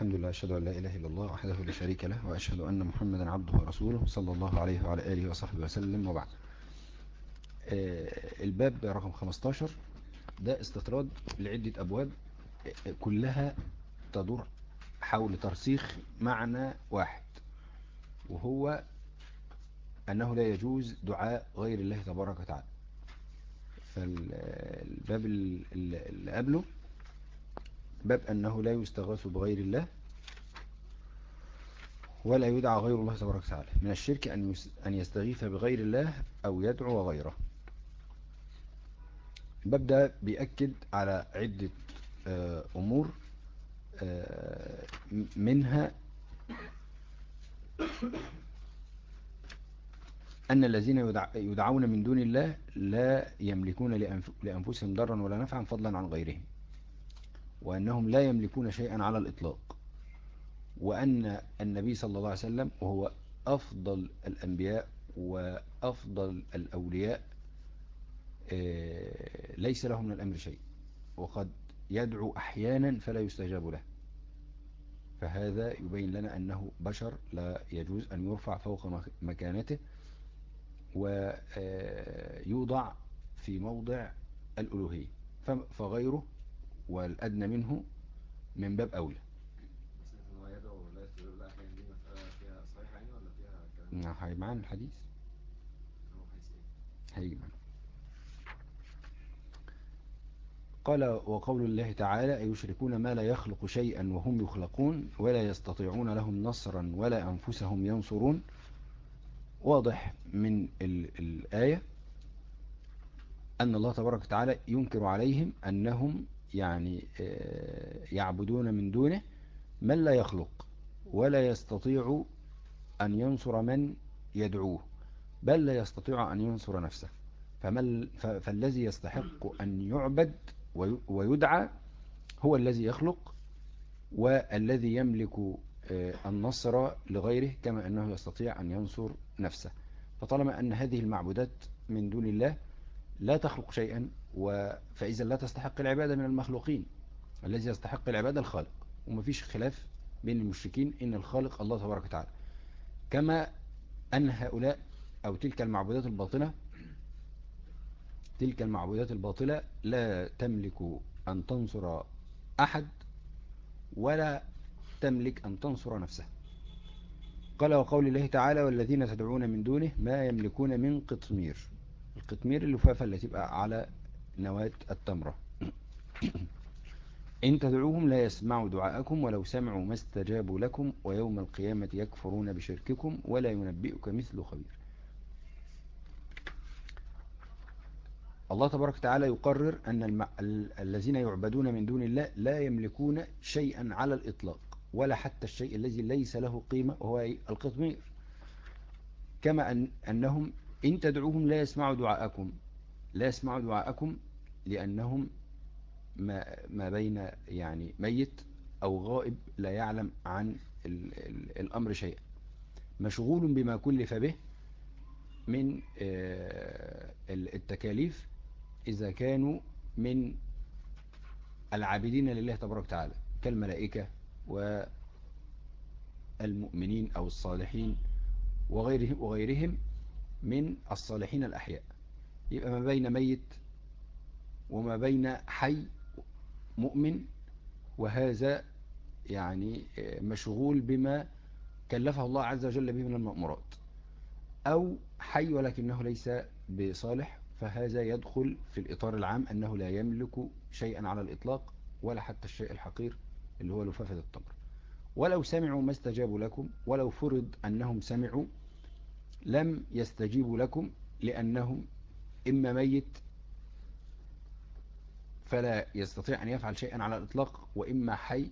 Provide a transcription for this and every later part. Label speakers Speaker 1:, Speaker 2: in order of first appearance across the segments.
Speaker 1: الحمد لله أشهد أن لا إله إلا الله وحده لا شريك له وأشهد أن محمدا عبده ورسوله صلى الله عليه وعلى آله وصحبه وسلم وبعد. آه، الباب رقم 15 ده استطراد لعدة أبواب آه، كلها تدور حول ترسيخ معنى واحد وهو أنه لا يجوز دعاء غير الله تبارك وتعالى. فالباب اللي قبله باب أنه لا يستغاث بغير الله ولا يدعى غير الله تبارك وتعالى. من الشرك أن يستغيث بغير الله أو يدعو غيره. الباب ده بيأكد على عدة آه، أمور آه، منها أن الذين يدعون من دون الله لا يملكون لأنفسهم ضرا ولا نفعا فضلا عن غيرهم. وأنهم لا يملكون شيئا على الإطلاق. وأن النبي صلى الله عليه وسلم وهو أفضل الأنبياء وأفضل الأولياء آه، ليس له من الأمر شيء. وقد يدعو أحيانا فلا يستجاب له. فهذا يبين لنا أنه بشر لا يجوز أن يرفع فوق مكانته ويوضع في موضع الألوهية. فغيره والأدنى منه من باب أولى. نعم هي معانا الحديث. هيجي معانا. قال وقول الله تعالى أيشركون ما لا يخلق شيئا وهم يخلقون ولا يستطيعون لهم نصرا ولا أنفسهم ينصرون؟ واضح من الآية أن الله تبارك وتعالى ينكر عليهم أنهم يعني آه، يعبدون من دونه من لا يخلق ولا يستطيع أن ينصر من يدعوه بل لا يستطيع أن ينصر نفسه. فالذي يستحق أن يعبد ويدعى هو الذي يخلق والذي يملك آه، النصر لغيره كما أنه يستطيع أن ينصر نفسه. فطالما أن هذه المعبودات من دون الله لا تخلق شيئا فإذا لا تستحق العبادة من المخلوقين. الذي يستحق العبادة الخالق. ومفيش خلاف بين المشركين إن الخالق الله تبارك وتعالى. كما أن هؤلاء أو تلك المعبودات الباطلة تلك المعبودات الباطلة لا تملك أن تنصر أحد ولا تملك أن تنصر نفسها قال وقول الله تعالى والذين تدعون من دونه ما يملكون من قطمير. القطمير اللفافة اللي تبقى على نواة التمرة. إن تدعوهم لا يسمعوا دعاءكم ولو سمعوا ما استجابوا لكم ويوم القيامة يكفرون بشرككم ولا ينبئك مثل خبير. الله تبارك وتعالى يقرر أن الم... الذين يعبدون من دون الله لا يملكون شيئا على الإطلاق ولا حتى الشيء الذي ليس له قيمة وهو القطمير. كما أن أنهم إن تدعوهم لا يسمعوا دعاءكم لا يسمعوا دعاءكم لأنهم ما, ما بين يعني ميت أو غائب لا يعلم عن ال ال الأمر شيئا. مشغول بما كلف به من آه، التكاليف إذا كانوا من العابدين لله تبارك وتعالى كالملائكة والمؤمنين أو الصالحين وغيرهم, وغيرهم من الصالحين الأحياء. يبقى ما بين ميت وما بين حي مؤمن وهذا يعني مشغول بما كلفه الله عز وجل به من المأمورات. أو حي ولكنه ليس بصالح فهذا يدخل في الإطار العام أنه لا يملك شيئا على الإطلاق ولا حتى الشيء الحقير اللي هو لفافة التمر. ولو سمعوا ما استجابوا لكم ولو فرض أنهم سمعوا لم يستجيبوا لكم لأنهم إما ميت فلا يستطيع أن يفعل شيئا على الإطلاق وإما حي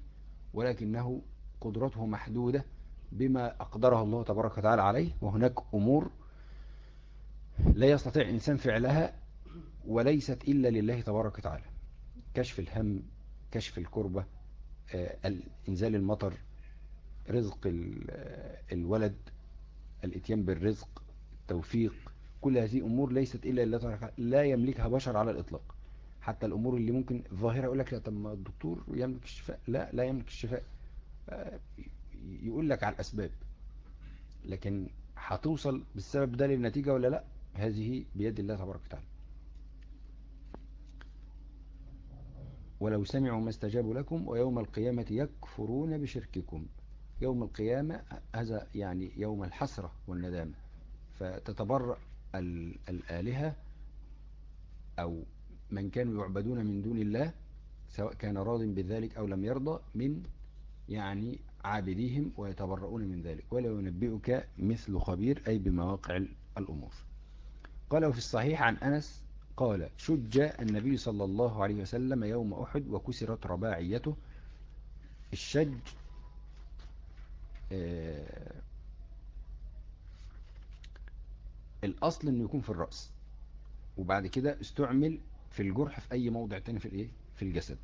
Speaker 1: ولكنه قدرته محدودة بما أقدره الله تبارك وتعالى عليه. وهناك أمور لا يستطيع إنسان فعلها وليست إلا لله تبارك وتعالى. كشف الهم كشف الكربة آه، إنزال المطر رزق الولد الإتيان بالرزق التوفيق كل هذه أمور ليست إلا لا يملكها بشر على الإطلاق. حتى الأمور اللي ممكن ظاهرة يقول لك لا طب ما الدكتور يملك الشفاء؟ لا لا يملك الشفاء. يقول لك على الأسباب. لكن هتوصل بالسبب ده للنتيجة ولا لا؟ هذه بيد الله تبارك وتعالى. ولو سمعوا ما استجابوا لكم ويوم القيامة يكفرون بشرككم. يوم القيامة هذا يعني يوم الحسرة والندامة. فتتبرأ الآلهة أو من كانوا يعبدون من دون الله سواء كان راض بذلك أو لم يرضى من يعني عابديهم ويتبرؤون من ذلك. ولا ينبئك مثل خبير أي بمواقع الأمور. قال وفي الصحيح عن أنس قال شج النبي صلى الله عليه وسلم يوم أحد وكسرت رباعيته. الشج آه الأصل أنه يكون في الرأس وبعد كده استعمل في الجرح في أي موضع تاني في الإيه؟ في الجسد.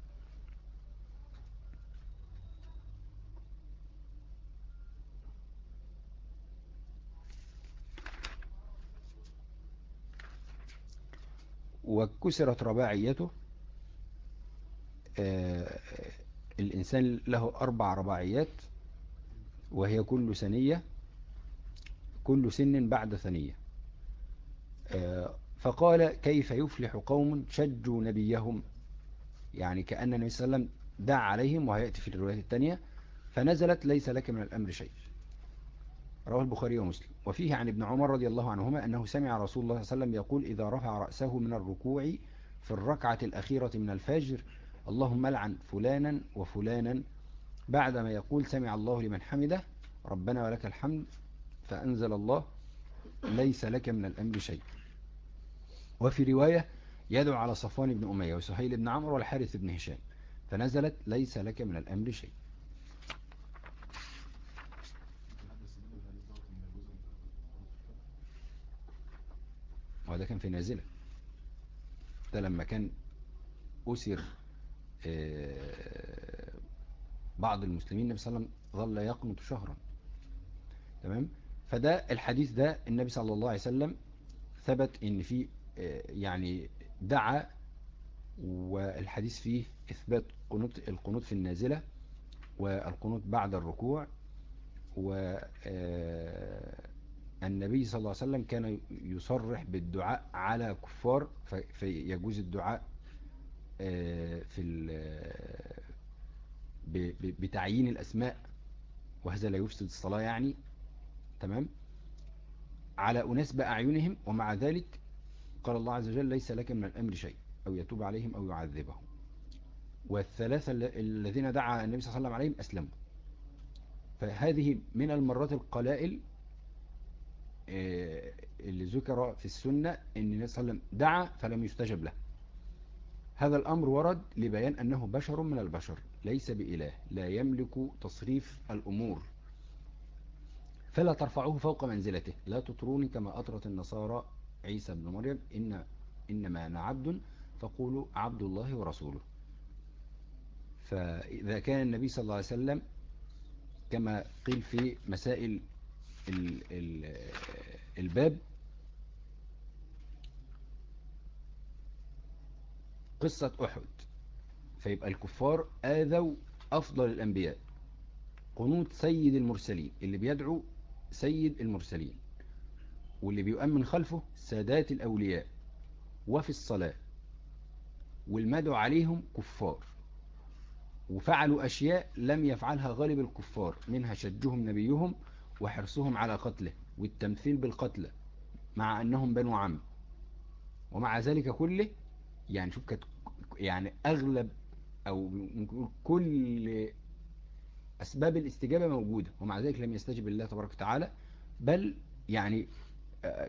Speaker 1: وكسرت رباعيته آه الإنسان له أربع رباعيات وهي كل سنية كل سن بعد ثنية آه فقال كيف يفلح قوم شجوا نبيهم؟ يعني كأن النبي صلى الله عليه وسلم دعا عليهم وهيأتي في الرواية الثانية فنزلت ليس لك من الأمر شيء. رواه البخاري ومسلم. وفيه عن ابن عمر رضي الله عنهما أنه سمع رسول الله صلى الله عليه وسلم يقول إذا رفع رأسه من الركوع في الركعة الأخيرة من الفجر اللهم لعن فلانا وفلانا. بعدما يقول سمع الله لمن حمده ربنا ولك الحمد فأنزل الله ليس لك من الأمر شيء. وفي رواية يدعو على صفوان بن أمية وسهيل بن عمرو والحارث بن هشام فنزلت ليس لك من الأمر شيء. وهذا كان في نازلة. ده لما كان أسر بعض المسلمين النبي صلى الله عليه وسلم ظل يقنط شهرا. تمام؟ فده الحديث ده النبي صلى الله عليه وسلم ثبت إن في يعني دعا والحديث فيه إثبات قنوت القنوت في النازلة والقنوت بعد الركوع والنبي صلى الله عليه وسلم كان يصرح بالدعاء على كفار فيجوز الدعاء في بتعيين الأسماء وهذا لا يفسد الصلاة يعني تمام؟ على أناس بأعينهم ومع ذلك قال الله عز وجل ليس لك من الأمر شيء أو يتوب عليهم أو يعذبهم. والثلاثة الذين دعا النبي صلى الله عليه وسلم عليهم أسلموا. فهذه من المرات القلائل اللي ذكر في السنة أن النبي صلى الله عليه وسلم دعا فلم يستجب له. هذا الأمر ورد لبيان أنه بشر من البشر ليس بإله لا يملك تصريف الأمور. فلا ترفعوه فوق منزلته لا تطروني كما أطرت النصارى عيسى بن مريم إن إنما أنا عبد فقولوا عبد الله ورسوله. فإذا كان النبي صلى الله عليه وسلم كما قيل في مسائل ال ال الباب قصة أحد فيبقى الكفار آذوا أفضل الأنبياء قنوت سيد المرسلين اللي بيدعو سيد المرسلين. واللي بيؤمن خلفه سادات الأولياء وفي الصلاة والمدعو عليهم كفار وفعلوا أشياء لم يفعلها غالب الكفار منها شجهم نبيهم وحرصهم على قتله والتمثيل بالقتلى مع أنهم بنو عم. ومع ذلك كله يعني شوف كانت يعني أغلب أو كل أسباب الاستجابة موجودة ومع ذلك لم يستجب الله تبارك وتعالى بل يعني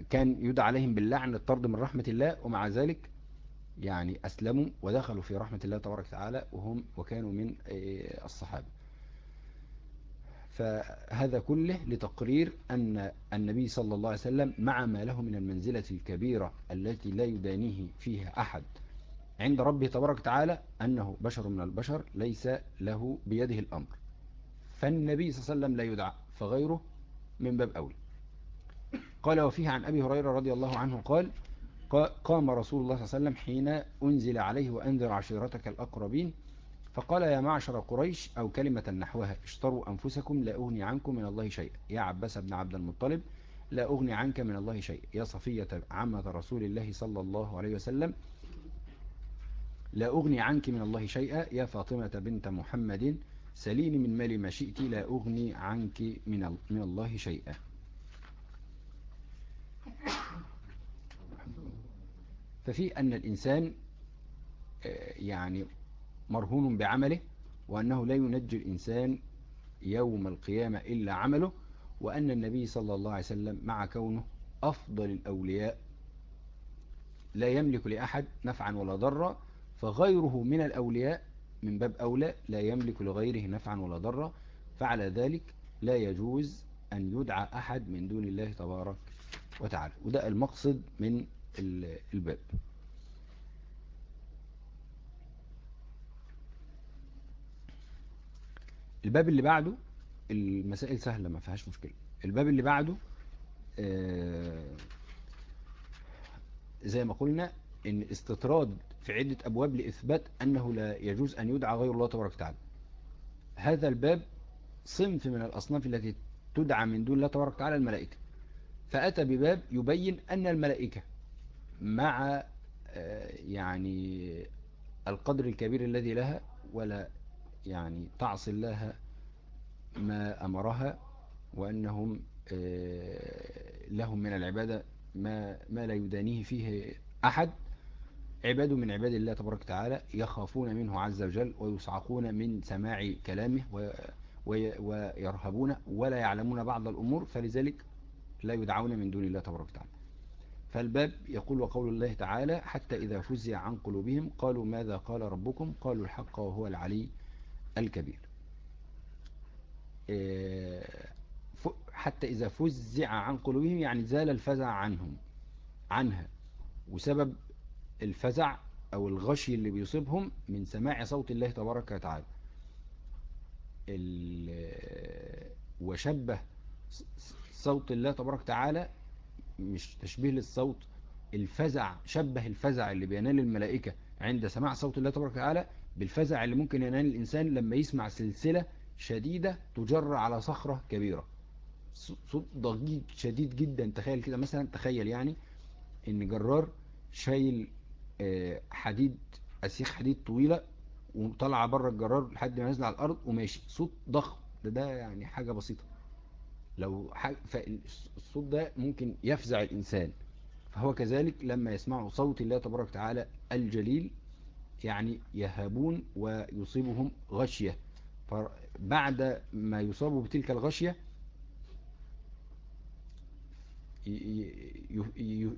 Speaker 1: كان يدعى عليهم باللعن الطرد من رحمة الله ومع ذلك يعني أسلموا ودخلوا في رحمة الله تبارك وتعالى وهم وكانوا من الصحابة. فهذا كله لتقرير أن النبي صلى الله عليه وسلم مع ما له من المنزلة الكبيرة التي لا يدانيه فيها أحد عند ربه تبارك وتعالى أنه بشر من البشر ليس له بيده الأمر. فالنبي صلى الله عليه وسلم لا يدعى فغيره من باب أولى. قال وفيه عن أبي هريرة رضي الله عنه قال قام رسول الله صلى الله عليه وسلم حين أنزل عليه وأنذر عشيرتك الأقربين فقال يا معشر قريش أو كلمة نحوها اشتروا أنفسكم لا أغني عنكم من الله شيئا. يا عباس بن عبد المطلب لا أغني عنك من الله شيئا. يا صفية عمة رسول الله صلى الله عليه وسلم لا أغني عنك من الله شيئا. يا فاطمة بنت محمد سليني من مالي ما شئت لا أغني عنك من من الله شيئا. ففي أن الإنسان يعني مرهون بعمله وأنه لا ينجي الإنسان يوم القيامة إلا عمله وأن النبي صلى الله عليه وسلم مع كونه أفضل الأولياء لا يملك لأحد نفعا ولا ضرا فغيره من الأولياء من باب أولى لا يملك لغيره نفعا ولا ضرا فعلى ذلك لا يجوز أن يدعى أحد من دون الله تبارك وتعالى. وده المقصد من الباب. الباب اللي بعده المسائل سهلة ما فيهاش مشكلة. الباب اللي بعده آه زي ما قلنا إن استطراد في عدة أبواب لإثبات أنه لا يجوز أن يدعى غير الله تبارك وتعالى. هذا الباب صنف من الأصناف التي تدعى من دون الله تبارك وتعالى الملائكة. فأتى بباب يبين أن الملائكة مع آه يعني القدر الكبير الذي لها ولا يعني تعصي الله ما أمرها وأنهم لهم من العبادة ما, ما لا يدانيه فيه أحد. عباد من عباد الله تبارك وتعالى يخافون منه عز وجل ويصعقون من سماع كلامه ويرهبون ولا يعلمون بعض الأمور فلذلك لا يدعون من دون الله تبارك وتعالى. فالباب يقول وقول الله تعالى حتى إذا فزع عن قلوبهم قالوا ماذا قال ربكم؟ قالوا الحق وهو العلي الكبير. حتى إذا فزع عن قلوبهم يعني زال الفزع عنهم عنها. وسبب الفزع أو الغشي اللي بيصيبهم من سماع صوت الله تبارك وتعالى. وشبه صوت الله تبارك وتعالى مش تشبيه للصوت الفزع شبه الفزع اللي بينال الملائكة عند سماع صوت الله تبارك وتعالى بالفزع اللي ممكن ينال الإنسان لما يسمع سلسلة شديدة تجر على صخرة كبيرة. صوت ضجيج شديد جدا تخيل كده مثلا تخيل يعني إن جرار شايل حديد أسيخ حديد طويلة وطلع بره الجرار لحد ما نزل على الأرض وماشي صوت ضخم ده ده يعني حاجة بسيطة. لو فالصوت ده ممكن يفزع الإنسان. فهو كذلك لما يسمعوا صوت الله تبارك وتعالى الجليل يعني يهابون ويصيبهم غشية. فبعد ما يصابوا بتلك الغشية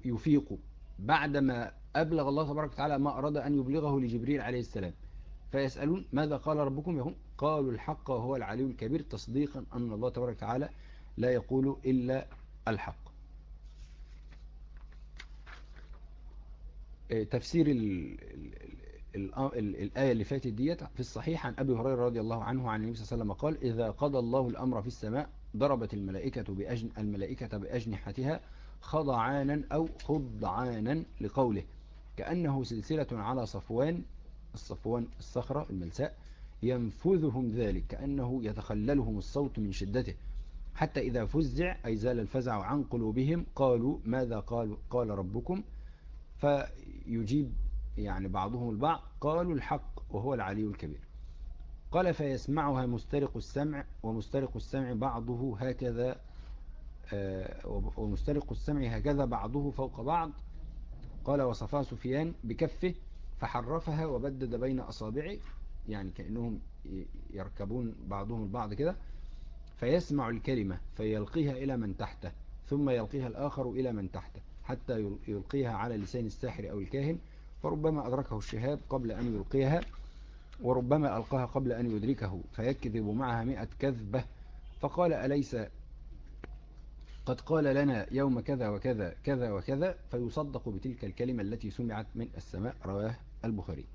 Speaker 1: يفيقوا. بعدما أبلغ الله تبارك وتعالى ما أراد أن يبلغه لجبريل عليه السلام فيسألون ماذا قال ربكم؟ يهم قالوا الحق وهو العلي الكبير تصديقا أن الله تبارك وتعالى لا يقول إلا الحق. تفسير الآية اللي فاتت ديت في الصحيح عن أبي هريرة رضي الله عنه عن النبي صلى الله عليه وسلم قال إذا قضى الله الأمر في السماء ضربت الملائكة بأجن الملائكة بأجنحتها خضعانا أو خضعانا لقوله. كأنه سلسلة على صفوان الصفوان الصخرة الملساء ينفذهم ذلك كأنه يتخللهم الصوت من شدته. حتى إذا فزع أي زال الفزع عن قلوبهم قالوا ماذا قال, قال ربكم؟ فيجيب يعني بعضهم البعض قالوا الحق وهو العلي الكبير. قال فيسمعها مسترق السمع ومسترق السمع بعضه هكذا ومسترق السمع هكذا بعضه فوق بعض. قال وصفها سفيان بكفه فحرفها وبدد بين أصابعه يعني كأنهم يركبون بعضهم البعض كده. فيسمع الكلمة فيلقيها إلى من تحته ثم يلقيها الآخر إلى من تحته حتى يلقيها على لسان الساحر أو الكاهن فربما أدركه الشهاب قبل أن يلقيها وربما ألقاها قبل أن يدركه فيكذب معها مئة كذبة. فقال أليس قد قال لنا يوم كذا وكذا كذا وكذا فيصدق بتلك الكلمة التي سمعت من السماء رواه البخاري.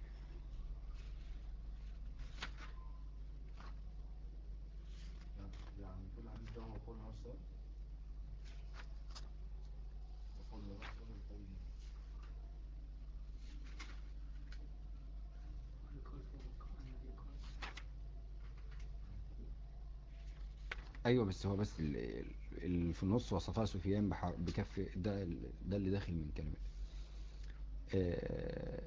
Speaker 1: أيوه بس هو بس اللي في النص وصفها سفيان بكف ده ده اللي داخل من كلمات آه،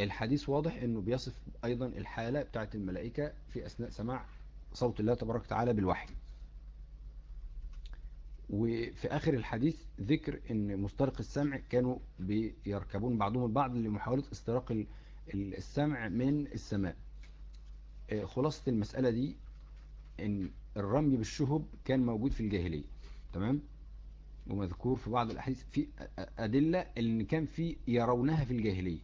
Speaker 1: الحديث واضح إنه بيصف أيضا الحالة بتاعت الملائكة في أثناء سماع صوت الله تبارك وتعالى بالوحي. وفي آخر الحديث ذكر إن مسترق السمع كانوا بيركبون بعضهم البعض لمحاولة استراق السمع من السماء. آه، خلاصة المسألة دي إن الرمي بالشهب كان موجود في الجاهلية تمام؟ ومذكور في بعض الأحاديث في أدلة إن كان في يرونها في الجاهلية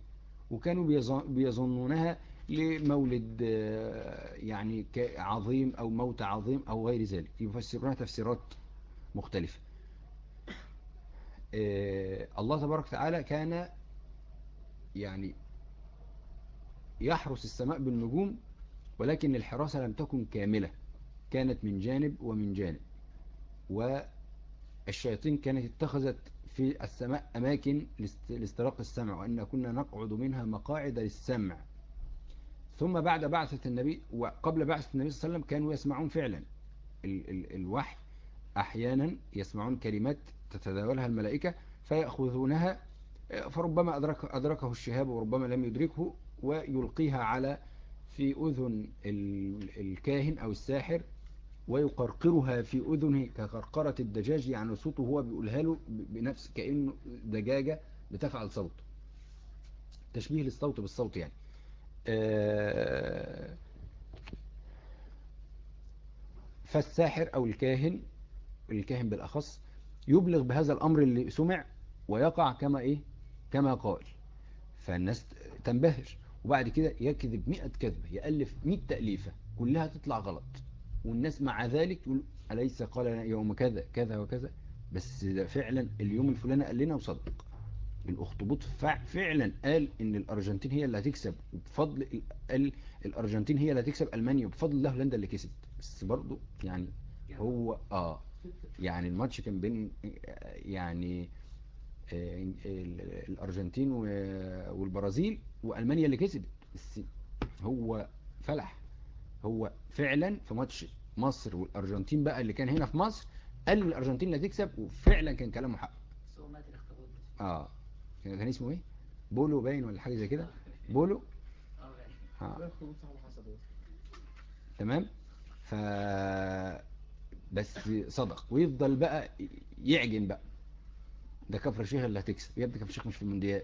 Speaker 1: وكانوا بيظنونها لمولد آه، يعني عظيم أو موت عظيم أو غير ذلك يفسرونها تفسيرات مختلفة. آه، الله تبارك وتعالى كان يعني يحرس السماء بالنجوم ولكن الحراسة لم تكن كاملة. كانت من جانب ومن جانب. والشياطين كانت اتخذت في السماء أماكن لاستراق السمع وأن كنا نقعد منها مقاعد للسمع. ثم بعد بعثة النبي وقبل بعثة النبي صلى الله عليه وسلم كانوا يسمعون فعلا. ال ال الوحي أحيانا يسمعون كلمات تتداولها الملائكة فيأخذونها فربما أدرك أدركه الشهاب وربما لم يدركه ويلقيها على في أذن الكاهن أو الساحر. ويقرقرها في أذنه كقرقرة الدجاج يعني صوته هو بيقولها له بنفس كأنه دجاجة بتفعل صوت. تشبيه للصوت بالصوت يعني. آه، فالساحر أو الكاهن الكاهن بالأخص يبلغ بهذا الأمر اللي سمع ويقع كما إيه؟ كما قال. فالناس تنبهر. وبعد كده يكذب مئة كذبة يألف مئة تأليفة كلها تطلع غلط. والناس مع ذلك تقول أليس قال يوم كذا كذا وكذا؟ بس ده فعلا اليوم الفلاني قال لنا وصدق. الأخطبوط فعلا قال إن الأرجنتين هي اللي هتكسب وبفضل قال الأرجنتين هي اللي هتكسب ألمانيا وبفضل الله هولندا اللي كسبت. بس برضه يعني هو آه يعني الماتش كان بين يعني آه، الأرجنتين والبرازيل وألمانيا اللي كسبت. بس هو فلح. هو فعلا في ماتش مصر والأرجنتين بقى اللي كان هنا في مصر قال الأرجنتين اللي هتكسب وفعلا كان كلامه حق. آه. كان اسمه إيه؟ بولو باين ولا حاجة زي كده؟ بولو؟ آه, آه. تمام؟ ف بس صدق. ويفضل بقى يعجن بقى. ده كفر الشيخ اللي هتكسب. يا ابني كفر الشيخ مش في المونديال.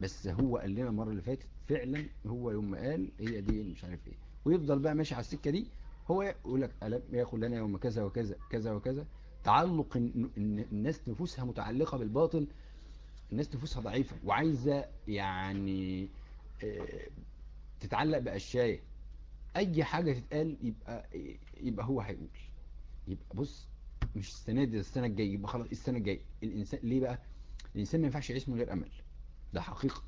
Speaker 1: بس هو قال لنا المرة اللي فاتت فعلا هو يوم ما قال هي دي مش عارف إيه. ويفضل بقى ماشي على السكة دي هو يقول لك ألم ياخد لنا يوم كذا وكذا كذا وكذا. تعلق الناس نفوسها متعلقة بالباطل الناس نفوسها ضعيفة وعايزة يعني آه، تتعلق بأشياء. أي حاجة تتقال يبقى يبقى هو هيقول. يبقى بص مش السنة دي السنة الجاية يبقى خلاص السنة الجاية. الإنسان ليه بقى؟ الإنسان ما ينفعش يعيش من غير أمل. ده حقيقة.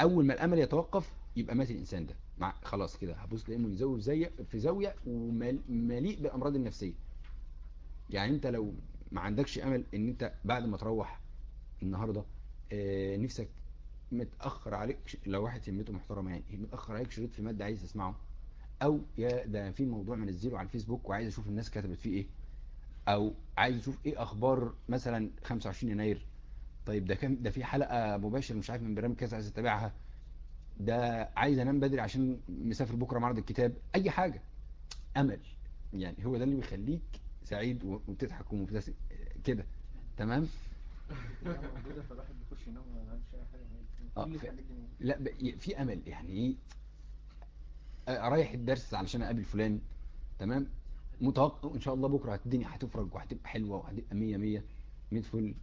Speaker 1: أول ما الأمل يتوقف يبقى مات الإنسان ده. مع خلاص كده هبص لأنه يزوج زي في زاوية ومليء بالامراض النفسية. يعني أنت لو ما عندكش أمل إن أنت بعد ما تروح النهارده آه، نفسك متأخر عليك لو واحد سميته محترم يعني متأخر عليك شريط في مادة عايز تسمعه أو يا ده في موضوع منزله على الفيسبوك وعايز أشوف الناس كتبت فيه إيه أو عايز أشوف إيه أخبار مثلا 25 يناير. طيب ده كان ده في حلقة مباشر مش عارف من برنامج كذا عايز اتابعها ده عايز انام بدري عشان مسافر بكرة معرض الكتاب أي حاجة. أمل. يعني هو ده اللي بيخليك سعيد وبتضحك ومبتسم. كده. تمام؟ آه، لا في أمل. يعني إيه؟ رايح الدرس علشان أقابل فلان. تمام؟ متوقع إن شاء الله بكرة الدنيا هتفرج وهتبقى حلوة وهتبقى 100 100 100 فل.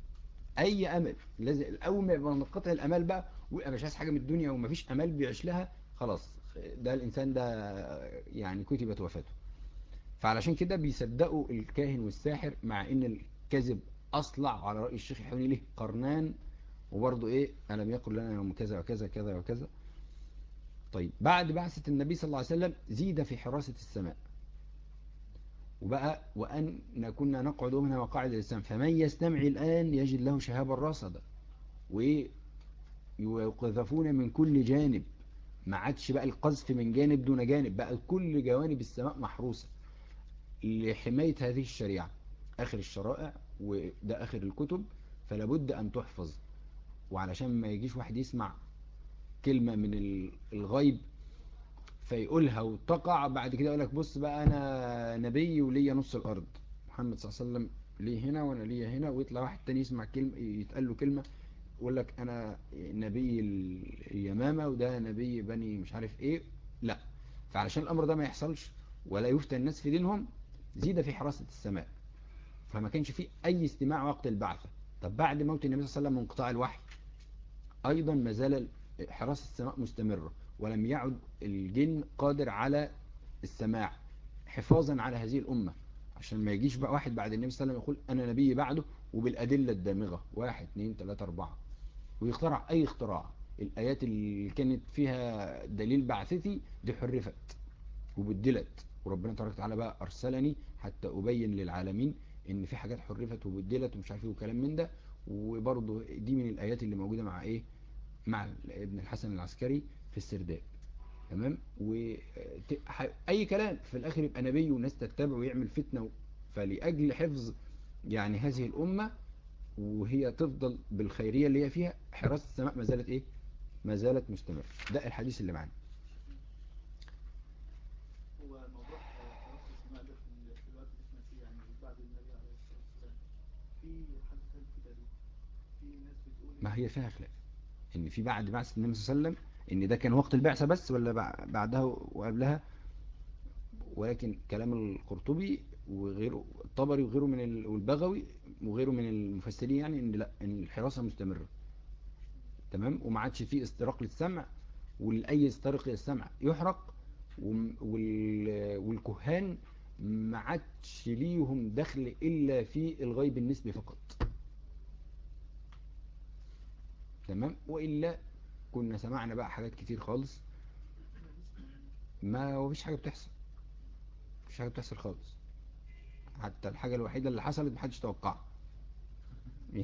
Speaker 1: أي أمل. لازم أول ما يبقى منقطع الأمال بقى ويبقى مش عايز حاجة من الدنيا ومفيش أمال بيعيش لها خلاص ده الإنسان ده يعني كتبت وفاته. فعلشان كده بيصدقوا الكاهن والساحر مع إن الكذب أصلع على رأي الشيخ الحوني له قرنان وبرضه إيه ألم يقل لنا يوم كذا وكذا كذا وكذا. طيب بعد بعثة النبي صلى الله عليه وسلم زيد في حراسة السماء. وبقى وأن كنا نقعد منها مقاعد الإسلام فمن يستمع الآن يجد له شهابا رصدا ويقذفون من كل جانب. ما عادش بقى القذف من جانب دون جانب بقى كل جوانب السماء محروسة لحماية هذه الشريعة. آخر الشرائع وده آخر الكتب فلا بد أن تحفظ. وعلشان ما يجيش واحد يسمع كلمة من الغيب فيقولها وتقع بعد كده يقول لك بص بقى أنا نبي وليا نص الأرض. محمد صلى الله عليه وسلم ليه هنا وأنا ليه هنا. ويطلع واحد تاني يسمع كلمة يتقال له كلمة يقول لك أنا نبي اليمامة وده نبي بني مش عارف إيه. لا فعلشان الأمر ده ما يحصلش ولا يفتن الناس في دينهم زيد في حراسة السماء. فما كانش فيه أي استماع وقت البعثة. طب بعد موت النبي صلى الله عليه وسلم من انقطاع الوحي أيضا ما زال حراسة السماء مستمرة. ولم يعد الجن قادر على السماع حفاظا على هذه الأمة. عشان ما يجيش بقى واحد بعد النبي صلى الله عليه وسلم يقول أنا نبي بعده وبالأدلة الدامغة. واحد اثنين ثلاثة أربعة. ويخترع أي اختراع. الآيات اللي كانت فيها دليل بعثتي دي حرفت وبدلت. وربنا تبارك وتعالى بقى أرسلني حتى أبين للعالمين إن في حاجات حرفت وبدلت ومش عارف إيه وكلام من ده. وبرضه دي من الآيات اللي موجودة مع إيه؟ مع ابن الحسن العسكري. في السرداب تمام؟ وأي كلام في الآخر يبقى نبي والناس تتبع ويعمل فتنة فلأجل حفظ يعني هذه الأمة وهي تفضل بالخيرية اللي هي فيها حراسة السماء ما زالت إيه؟ ما زالت مستمرة. ده الحديث اللي
Speaker 2: بتقول
Speaker 1: ما هي فيها خلاف إن في بعد بعثة النبي صلى الله عليه وسلم إن ده كان وقت البعثة بس ولا بعدها وقبلها؟ ولكن كلام القرطبي وغيره الطبري وغيره من والبغوي وغيره من المفسرين يعني إن لا إن الحراسة مستمرة. تمام؟ وما عادش فيه استراق للسمع ولأي استرق للسمع. يحرق والكهان ما عادش ليهم دخل إلا في الغيب النسبي فقط. تمام؟ وإلا كنا سمعنا بقى حاجات كتير خالص. ما مفيش حاجة بتحصل. مفيش حاجة بتحصل خالص. حتى الحاجة الوحيدة اللي حصلت محدش توقعها.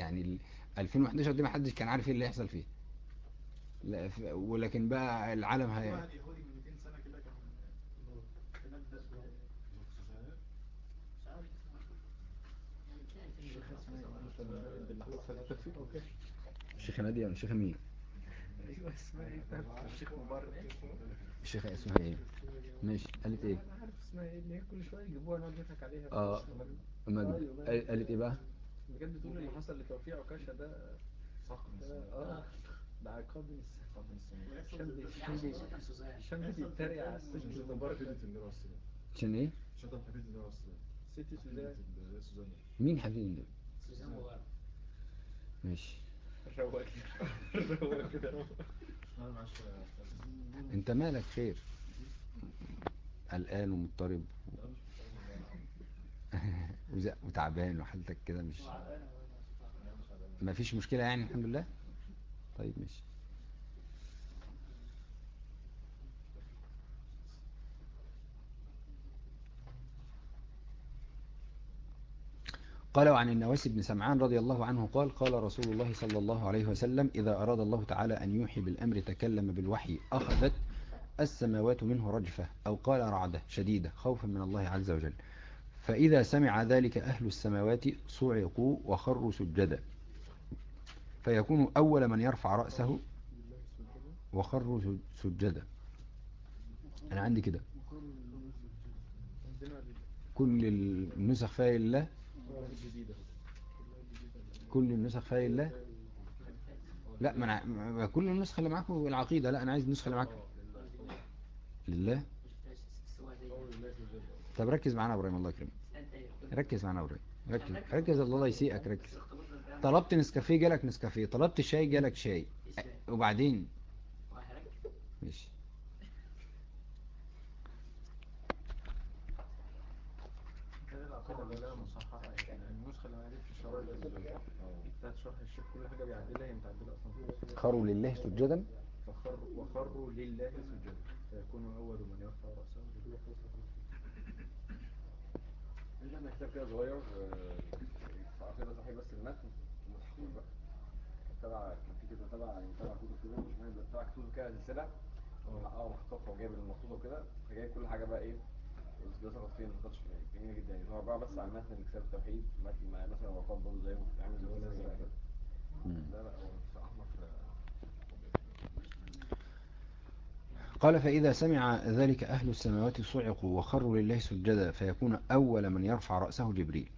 Speaker 1: يعني 2011 دي محدش كان عارف إيه اللي هيحصل فيه لا ولكن بقى العالم هي
Speaker 2: واحد يهودي من 200 سنة كده كان تنبأ مش عارف
Speaker 1: الشيخ نادية ولا الشيخ مين؟
Speaker 2: إيه الشيخ مبارك
Speaker 1: الشيخ اسمها إيه ماشي قالت إيه
Speaker 2: أنا عارف اسمها إيه اللي هي كل شوية يجيبوها نقعد نضحك عليها
Speaker 1: آه قالت إيه بقى
Speaker 2: بجد بتقول اللي حصل لتوفيق عكاشة ده آه ده عقاب من السماء الشام بي- الشام بي- الشام بيتريق على الست مبارك
Speaker 1: عشان
Speaker 3: إيه حفيد النبي عليه الصلاة
Speaker 2: ست سوزان
Speaker 3: والسلام سوزان
Speaker 1: مين حبيب النبي ماشي
Speaker 2: كده
Speaker 1: انت مالك خير؟ قلقان ومضطرب. وتعبان وحالتك كده مش ما فيش مشكلة يعني الحمد لله. طيب ماشي. قال عن النواس بن سمعان رضي الله عنه قال قال رسول الله صلى الله عليه وسلم إذا أراد الله تعالى أن يوحي بالأمر تكلم بالوحي أخذت السماوات منه رجفة أو قال رعدة شديدة خوفا من الله عز وجل. فإذا سمع ذلك أهل السماوات صعقوا وخروا سجدا. فيكون أول من يرفع رأسه وخروا سجدا. أنا عندي كده. كل النسخ فيها الله كل النسخ فيها الله؟ لا ما أنا كل النسخة اللي معاكم العقيدة لا أنا عايز النسخة اللي معاكم. لله؟ طب ركز معانا يا إبراهيم الله يكرمك. ركز معانا يا إبراهيم. ركز ركز الله يسيئك ركز. طلبت نسكافيه جالك نسكافيه. طلبت شاي جالك شاي. وبعدين؟ ماشي
Speaker 2: كان العقيدة بلاها مصححة يعني النسخة اللي معايا في الشرايط بتاعت شرح الشيخ كل حاجة بيعدلها هي متعدلة أصلا
Speaker 1: خروا لله سجدا.
Speaker 2: فخر وخروا لله سجدا. فيكون أول من يرفع رأسه.
Speaker 4: عندنا كتاب كده صغير آه، في عقيدة صحيح بس المتن. متحفظ بقى. تبع كان في كده تبع يعني تبع كتب كده اسمها تبع كتب كده سلسلة. آه محقق وجايب المخطوطة وكده. فجايب كل حاجة بقى إيه ده سقط فين ما سقطش في جميل جدا. يعني هو عباره بس عن متن كتاب التوحيد متن مثلا وقاف برضه زيه عامل زي زي كده.
Speaker 1: قال فإذا سمع ذلك أهل السماوات صعقوا وخروا لله سجدا فيكون أول من يرفع رأسه جبريل.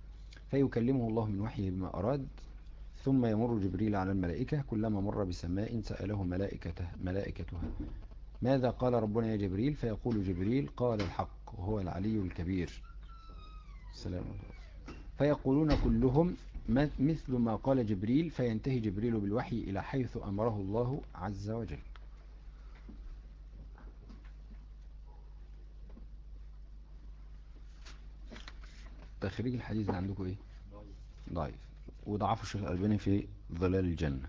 Speaker 1: فيكلمه الله من وحيه بما أراد ثم يمر جبريل على الملائكة كلما مر بسماء سأله ملائكته ملائكتها. ماذا قال ربنا يا جبريل؟ فيقول جبريل قال الحق وهو العلي الكبير. السلام. فيقولون كلهم مثل ما قال جبريل فينتهي جبريل بالوحي إلى حيث أمره الله عز وجل. تخريج الحديث ده عندكم إيه؟ ضعيف. وضعفوا الشيخ الألباني في ظلال الجنة.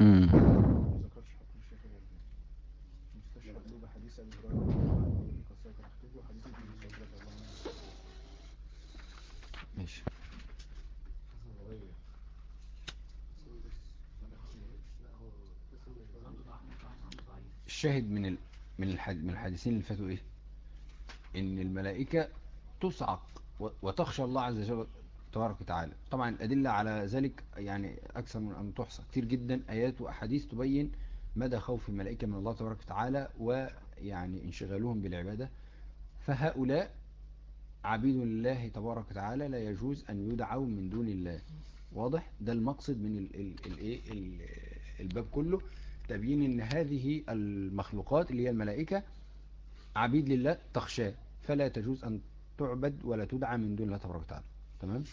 Speaker 2: ذكرش حكم الشيخ رضي الله عنه
Speaker 1: ماشي الشاهد من. من. من الحديثين اللي فاتوا إيه إن الملائكة تصعق. وتخشى الله عز وجل تبارك وتعالى. طبعا الأدلة على ذلك يعني أكثر من أن تحصى. كتير جدا آيات وأحاديث تبين مدى خوف الملائكة من الله تبارك وتعالى ويعني انشغالهم بالعبادة. فهؤلاء عبيد لله تبارك وتعالى لا يجوز أن يدعوا من دون الله. واضح؟ ده المقصد من ال ال ال إيه؟ ال الباب كله. تبيين إن هذه المخلوقات اللي هي الملائكة عبيد لله تخشاه. فلا تجوز أن تعبد ولا تدعى من دون الله تبارك وتعالى. تمام؟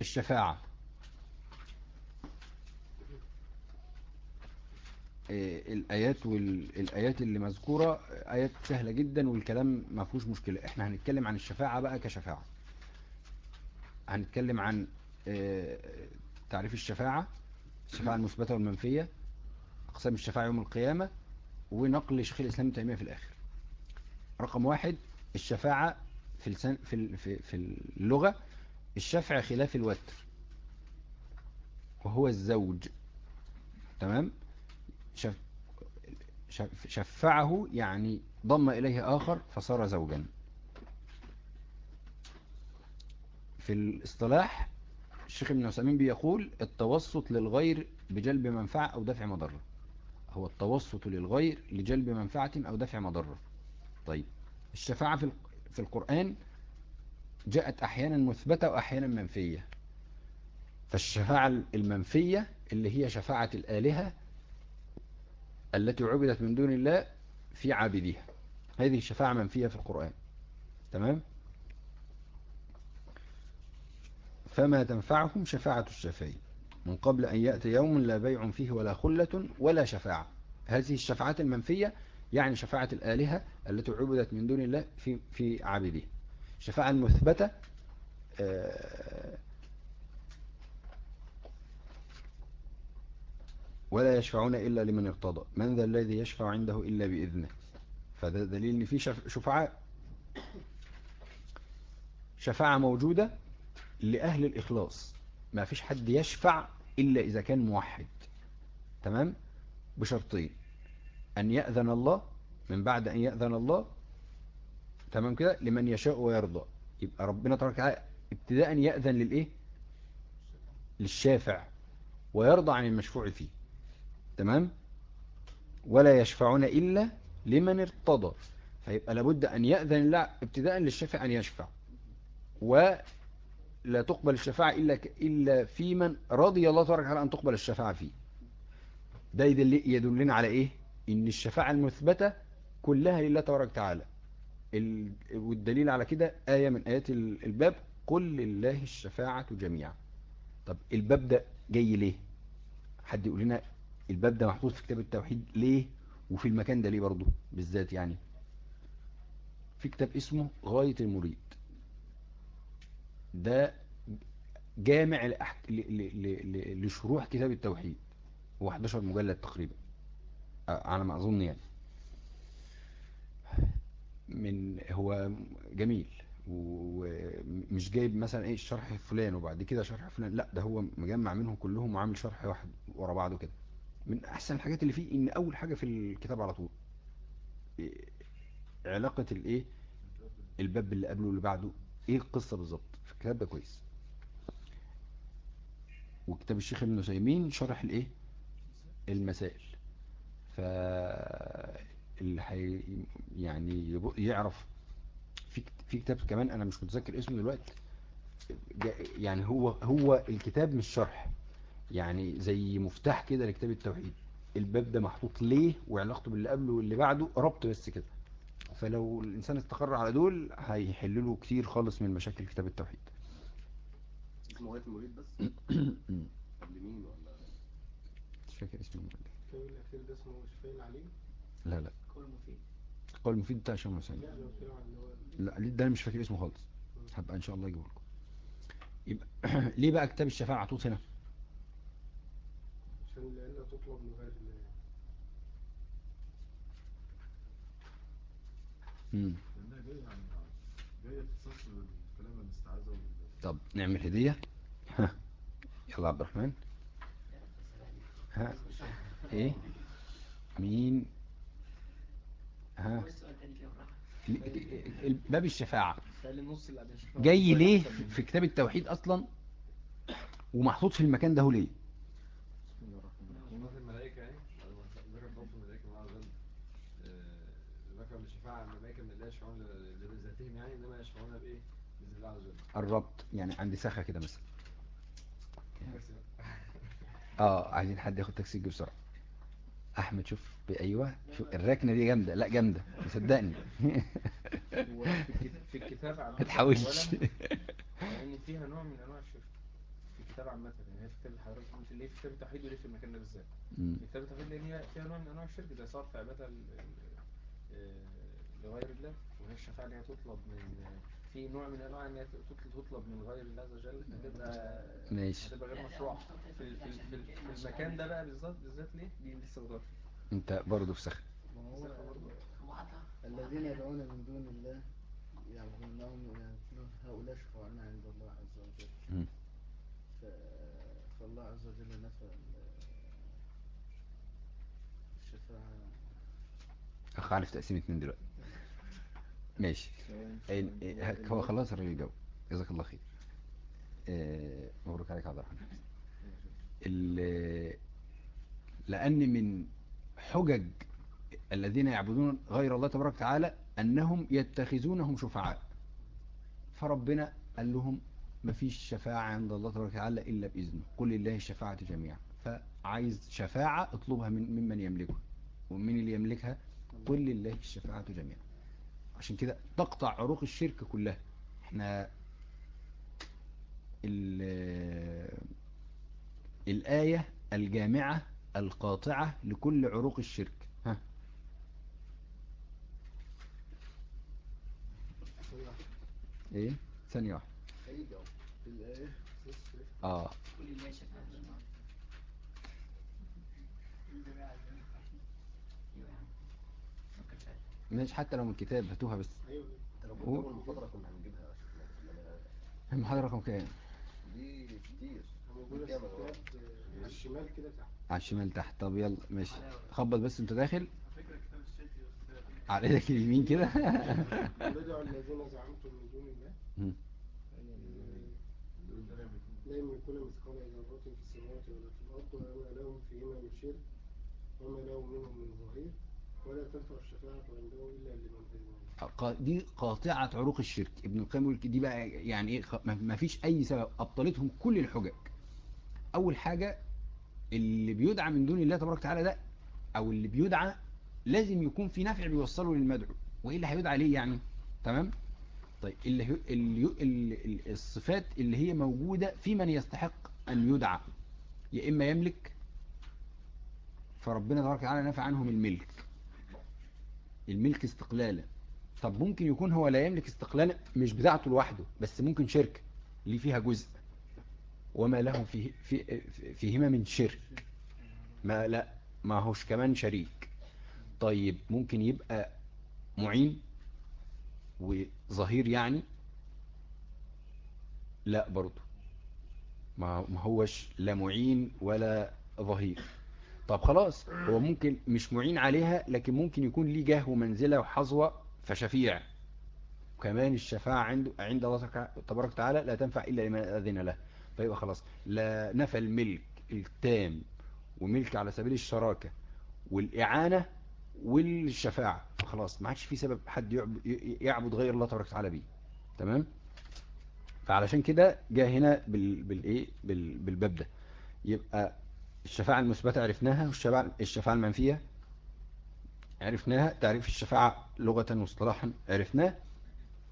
Speaker 1: الشفاعة. إيه، الآيات والآيات اللي مذكورة آيات سهلة جدا والكلام ما فيهوش مشكلة. إحنا هنتكلم عن الشفاعة بقى كشفاعة. هنتكلم عن آه، تعريف الشفاعة الشفاعة المثبتة والمنفية أقسام الشفاعة يوم القيامة ونقل شيخ الإسلام ابن تيمية في الآخر. رقم واحد الشفاعة في لسان في في اللغة الشفع خلاف الوتر وهو الزوج. تمام؟ شف شفعه يعني ضم إليه آخر فصار زوجا. في الاصطلاح الشيخ ابن عثيمين بيقول التوسط للغير بجلب منفعة أو دفع مضرة. هو التوسط للغير لجلب منفعة أو دفع مضرة. طيب الشفاعة في في القرآن جاءت أحيانا مثبتة وأحيانا منفية. فالشفاعة المنفية اللي هي شفاعة الآلهة التي عبدت من دون الله في عابديها. هذه الشفاعة منفية في القرآن. تمام؟ فما تنفعهم شفاعة الشافعين من قبل أن يأتي يوم لا بيع فيه ولا خلة ولا شفاعة. هذه الشفاعات المنفية يعني شفاعة الآلهة التي عبدت من دون الله في في عابديها الشفاعة المثبتة آه، ولا يشفعون إلا لمن ارتضى. من ذا الذي يشفع عنده إلا بإذنه؟ فده دليل إن في شف- شفعاء. شفاعة موجودة لأهل الإخلاص. ما فيش حد يشفع إلا إذا كان موحد. تمام؟ بشرطين. أن يأذن الله من بعد أن يأذن الله تمام كده لمن يشاء ويرضى. يبقى ربنا وتعالى ابتداء يأذن للإيه؟ للشافع ويرضى عن المشفوع فيه. تمام؟ ولا يشفعون إلا لمن ارتضى. فيبقى لابد أن يأذن الله ابتداء للشافع أن يشفع. ولا تقبل الشفاعة إلا. إلا في من رضي الله تبارك وتعالى أن تقبل الشفاعة فيه. ده يدل... يدلنا على إيه؟ إن الشفاعة المثبتة كلها لله تبارك وتعالى. ال- والدليل على كده آية من آيات ال- الباب قل لله الشفاعة جميعا. طب الباب ده جاي ليه؟ حد يقول لنا الباب ده محطوط في كتاب التوحيد ليه؟ وفي المكان ده ليه برضه؟ بالذات يعني. في كتاب اسمه غاية المريد. ده جامع لشروح كتاب التوحيد هو 11 مجلد تقريبا على ما أظن يعني. من هو جميل ومش جايب مثلا إيه شرح فلان وبعد كده شرح فلان لا ده هو مجمع منهم كلهم وعامل شرح واحد ورا بعضه كده. من أحسن الحاجات اللي فيه إن أول حاجة في الكتاب على طول إيه علاقة الإيه؟ الباب اللي قبله واللي بعده إيه القصة بالظبط؟ الكتاب ده كويس. وكتاب الشيخ ابن عثيمين شرح الإيه؟ المسائل. ف اللي حي... يعني يعرف في في كتاب كمان أنا مش متذكر اسمه دلوقتي. يعني هو هو الكتاب مش شرح. يعني زي مفتاح كده لكتاب التوحيد. الباب ده محطوط ليه وعلاقته باللي قبله واللي بعده ربط بس كده. فلو الإنسان استقر على دول هيحل له كتير خالص من مشاكل كتاب التوحيد.
Speaker 4: اسمه المريد بس؟ قبل مين ولا؟
Speaker 1: مش فاكر اسمه
Speaker 5: الكتاب الأخير ده اسمه شفاء العليم
Speaker 1: لا لا.
Speaker 2: كل مفيد.
Speaker 1: القول المفيد بتاع شيخ حسين.
Speaker 5: لا هو
Speaker 1: ده أنا مش فاكر اسمه خالص. هبقى إن شاء الله أجيبه لكم. يبقى ليه بقى كتاب الشفاعة محطوط هنا؟
Speaker 5: عشان لأنها تطلب من غير الله
Speaker 1: مم.
Speaker 3: لأنها جاية عن جاية تخصص الكلام الاستعاذة وال-
Speaker 1: طب نعمل هدية؟ ها. يلا عبد الرحمن. ها. إيه. مين؟ ها. باب الشفاعة. جاي ليه. في كتاب التوحيد أصلا ومحطوط في المكان ده ليه؟ الربط يعني عندي ساخة كده مثلا. آه عايزين حد ياخد تاكسي يجي بسرعة أحمد شوف أيوه شوف الركنة دي جامدة. لا جامدة. صدقني
Speaker 2: في الكت- في الكتاب عامة
Speaker 1: ما تحاولش
Speaker 2: لأن فيها نوع من أنواع الشرك في الكتاب عامة يعني هي في كتاب حضرتك قلت ليه في كتاب التوحيد وليه في المكان ده بالذات. في كتاب التوحيد لأن هي فيها نوع من أنواع الشرك زي صرف عبادة ل- آه، لغير الله وهي الشفاعة إن هي تطلب من في نوع من أنواع إن هي تطلب من غير الله عز وجل هتبقى
Speaker 1: ماشي.
Speaker 2: هتبقى غير مشروعة في, ال- في, ال- في, في المكان ده بقى بالذات بالذات ليه؟ دي لسه بضاف
Speaker 1: أنت برضه في
Speaker 6: هو الذين يدعون من دون الله يعبدونهم يعبدون هؤلاء شفعاءنا عند الله عز وجل. فالله عز وجل نفى ال- الشفاعة.
Speaker 1: أخ عارف تقسيم اتنين دلوقتي. ماشي. ال- ال- هو خلاص الراجل جاوب. جزاك الله خير. آه، مبروك عليك عبد الرحمن. ال- لأن من حجج الذين يعبدون غير الله تبارك وتعالى أنهم يتخذونهم شفعاء. فربنا قال لهم مفيش شفاعة عند الله تبارك وتعالى إلا بإذنه. قل لله الشفاعة جميعا. فعايز شفاعة اطلبها من ممن يملكها. ومن اللي يملكها؟ قل لله الشفاعة جميعا. عشان كده تقطع عروق الشرك كلها. إحنا ال- الآية الجامعة القاطعة لكل عروق الشرك. ها. إيه؟ ثانية واحدة. آه. مش حتى لو من الكتاب هاتوها بس.
Speaker 4: أنت لو كنت
Speaker 1: قول.
Speaker 4: أول محاضرة كنا هنجيبها.
Speaker 1: المحاضرة رقم كام؟
Speaker 4: دي كتير.
Speaker 5: موجودة في الكتاب آه، على الشمال كده تحت.
Speaker 1: على الشمال تحت. طب يلا ماشي. خبط بس أنت داخل؟ على إيدك اليمين كده.
Speaker 5: ودعوا الذين زعمتم من دون الله. لا يملكون مثقال ذرة في السماوات ولا في الأرض وما لهم فيهما من شرك وما لهم منهم من ولا تنفع الشفاعة عنده إلا لمن أذن
Speaker 1: دي قاطعة عروق الشرك. ابن القيم دي بقى يعني إيه ما- فيش أي سبب. أبطلتهم كل الحجج. أول حاجة اللي بيدعى من دون الله تبارك وتعالى ده أو اللي بيدعى لازم يكون في نفع بيوصله للمدعو. والا هيدعى ليه يعني؟ تمام؟ طيب اللي اللي اللي ال- الصفات اللي هي موجودة في من يستحق أن يدعى. يا إما يملك فربنا تبارك وتعالى نفى عنهم الملك. الملك استقلالا. طب ممكن يكون هو لا يملك استقلالا مش بتاعته لوحده بس ممكن شركة اللي فيها جزء. وما له فيه في فيهما من شرك. ما لا ما هوش كمان شريك. طيب ممكن يبقى معين وظهير يعني؟ لا برضو. ما هوش لا معين ولا ظهير. طب خلاص هو ممكن مش معين عليها لكن ممكن يكون ليه جاه ومنزلة وحظوة فشفيع. وكمان الشفاعة عنده عند الله تبارك- وتعالى لا تنفع إلا لمن أذن له. فيبقى خلاص لا نفى الملك التام وملك على سبيل الشراكة والإعانة والشفاعة. فخلاص ما عادش في سبب حد يعبد غير الله تبارك وتعالى بيه. تمام؟ فعلشان كده جاء هنا بال بالإيه؟ بال بالباب ده. يبقى الشفاعة المثبتة عرفناها والشفاعة الشفاعة المنفية عرفناها تعريف الشفاعة لغة واصطلاحا عرفناه.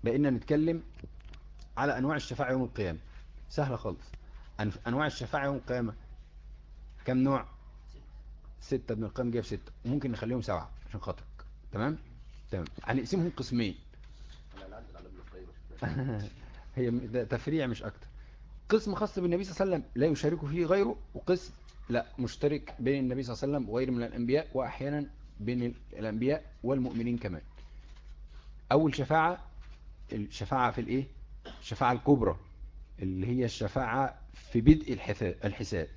Speaker 1: بقينا نتكلم على أنواع الشفاعة يوم القيامة. سهلة خالص. أن- أنواع الشفاعة يوم القيامة. كم نوع؟ ستة. ابن القيم جايب ستة. وممكن نخليهم سبعة عشان خاطرك. تمام؟ تمام. هنقسمهم قسمين. هي ده تفريع مش أكتر. قسم خاص بالنبي صلى الله عليه وسلم لا يشارك فيه غيره وقسم لا مشترك بين النبي صلى الله عليه وسلم وغيره من الأنبياء وأحيانا بين ال- الأنبياء والمؤمنين كمان. أول شفاعة الشفاعة في الإيه؟ الشفاعة الكبرى اللي هي الشفاعة في بدء الحساب الحساب.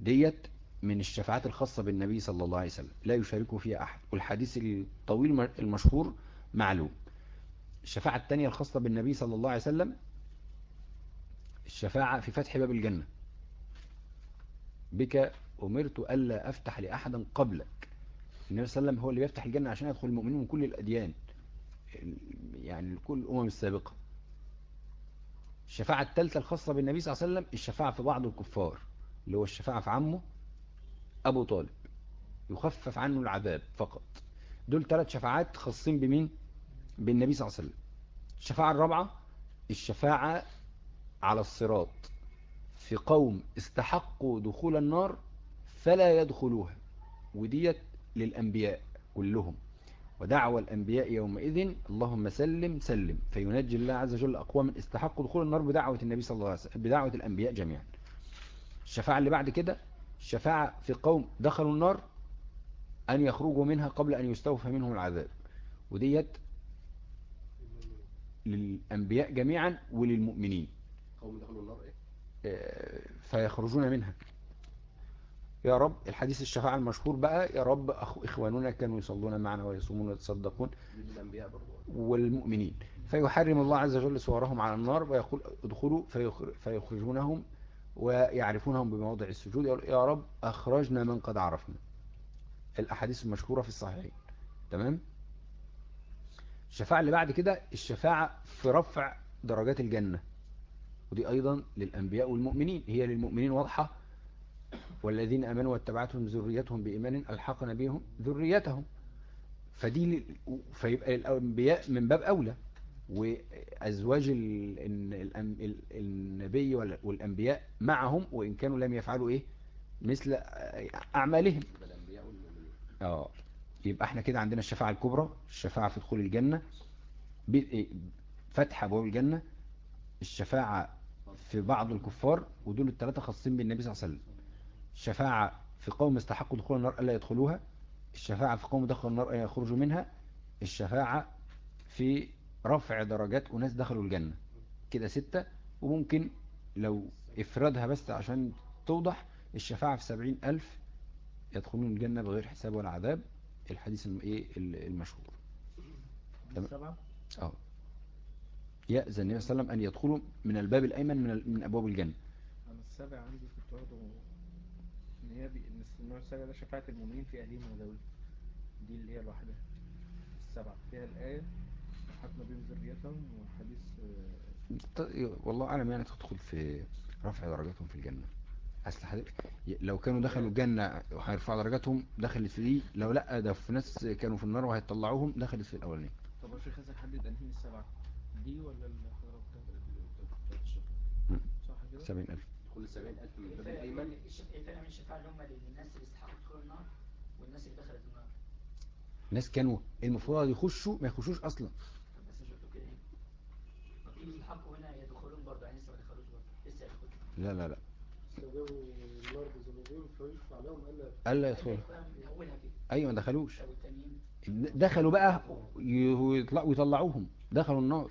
Speaker 1: ديت من الشفاعات الخاصة بالنبي صلى الله عليه وسلم لا يشاركه فيها أحد. والحديث الطويل المشهور معلوم. الشفاعة الثانية الخاصة بالنبي صلى الله عليه وسلم الشفاعة في فتح باب الجنة. بك أمرت ألا أفتح لأحدا قبلك. النبي صلى الله عليه وسلم هو اللي بيفتح الجنة عشان يدخل المؤمنين من كل الأديان. يعني كل الأمم السابقة. الشفاعة الثالثة الخاصة بالنبي صلى الله عليه وسلم الشفاعة في بعض الكفار اللي هو الشفاعة في عمه أبو طالب. يخفف عنه العذاب فقط. دول ثلاث شفاعات خاصين بمين؟ بالنبي صلى الله عليه وسلم. الشفاعة الرابعة الشفاعة على الصراط في قوم استحقوا دخول النار فلا يدخلوها وديت للأنبياء كلهم. ودعوى الأنبياء يومئذ اللهم سلم سلم. فينجي الله عز وجل أقوام استحقوا دخول النار بدعوة النبي صلى الله عليه وسلم بدعوة الأنبياء جميعا. الشفاعة اللي بعد كده الشفاعة في قوم دخلوا النار أن يخرجوا منها قبل أن يستوفى منهم العذاب. وديت للأنبياء جميعا وللمؤمنين.
Speaker 4: قوم دخلوا النار إيه؟
Speaker 1: آه، فيخرجون منها. يا رب الحديث الشفاعة المشهور بقى يا رب أخ إخواننا كانوا يصلون معنا ويصومون ويتصدقون. والمؤمنين. فيحرم الله عز وجل صورهم على النار ويقول ادخلوا فيخر- فيخرجونهم ويعرفونهم بموضع السجود. يقول يا رب أخرجنا من قد عرفنا. الأحاديث المشهورة في الصحيحين. تمام؟ الشفاعة اللي بعد كده الشفاعة في رفع درجات الجنة. ودي أيضا للأنبياء والمؤمنين هي للمؤمنين واضحة والذين أمنوا واتبعتهم ذريتهم بإيمان ألحقنا بهم ذريتهم. فدي فيبقى الأنبياء من باب أولى وأزواج النبي وال- والأنبياء معهم وإن كانوا لم يفعلوا إيه؟ مثل أعمالهم. آه يبقى إحنا كده عندنا الشفاعة الكبرى الشفاعة في دخول الجنة إيه، فتح أبواب الجنة الشفاعة في بعض الكفار ودول الثلاثة خاصين بالنبي صلى الله عليه وسلم. الشفاعة في قوم استحقوا دخول النار ألا يدخلوها؟ الشفاعة في قوم دخلوا النار ألا يخرجوا منها؟ الشفاعة في رفع درجات أناس دخلوا الجنة. كده ستة. وممكن لو إفرادها بس عشان توضح الشفاعة في سبعين ألف يدخلون الجنة بغير حساب ولا عذاب. الحديث إيه ال- المشهور.
Speaker 6: السبعة؟
Speaker 1: آه. يأذن النبي صلى الله عليه وسلم أن يدخلوا من الباب الأيمن من من أبواب الجنة.
Speaker 2: أنا السابع عندي كنت واخده إن هي النوع السابع ده شفاعة المؤمنين في أهلهم وذويهم دي اللي هي لوحدها السبعة فيها الآية حكم بهم ذريتهم وحديث آه،
Speaker 1: والله أعلم يعني تدخل في رفع درجاتهم في الجنة. أصل حضرتك لو كانوا دخلوا الجنة وهيرفعوا درجاتهم دخلت في دي لو لأ ده في ناس كانوا في النار وهيطلعوهم دخلت في الأولانية.
Speaker 2: طب الشيخ حسن حدد أنهي السبعة دي ولا الحضرات صح كده؟
Speaker 1: سبعين ألف.
Speaker 4: كل 70000 من الباب الايمن
Speaker 7: بين الش- الفرق بين الشفاعة اللي هم للناس اللي استحقوا دخول النار والناس اللي دخلت النار.
Speaker 1: ناس كانوا المفروض يخشوا ما يخشوش أصلا.
Speaker 7: طب بس شفتوا كده في يستحقوا هنا يدخلون برضه يعني لسه ما دخلوش برضه. لسه يدخلون
Speaker 1: لا لا لا.
Speaker 5: استجابوا النار بذنوبهم فيشفع لهم ألا
Speaker 1: يدخلوا.
Speaker 7: من
Speaker 1: أيوة ما دخلوش. دخلوا بقى ويطلعوا ويطلعوهم دخلوا النار.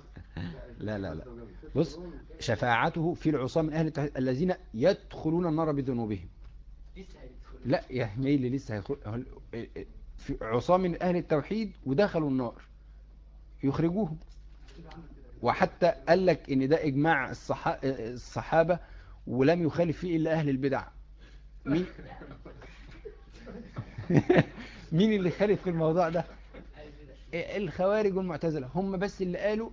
Speaker 7: لا
Speaker 4: لا لا.
Speaker 1: بص شفاعته في العصاة من أهل الذين يدخلون النار بذنوبهم. لا يا ميل لسه هيدخل في عصاة من أهل التوحيد ودخلوا النار. يخرجوهم. وحتى قال لك إن ده إجماع الصحا- الصحابة ولم يخالف فيه إلا أهل البدع. مين؟ مين اللي خالف في الموضوع ده؟ الخوارج والمعتزلة. هم بس اللي قالوا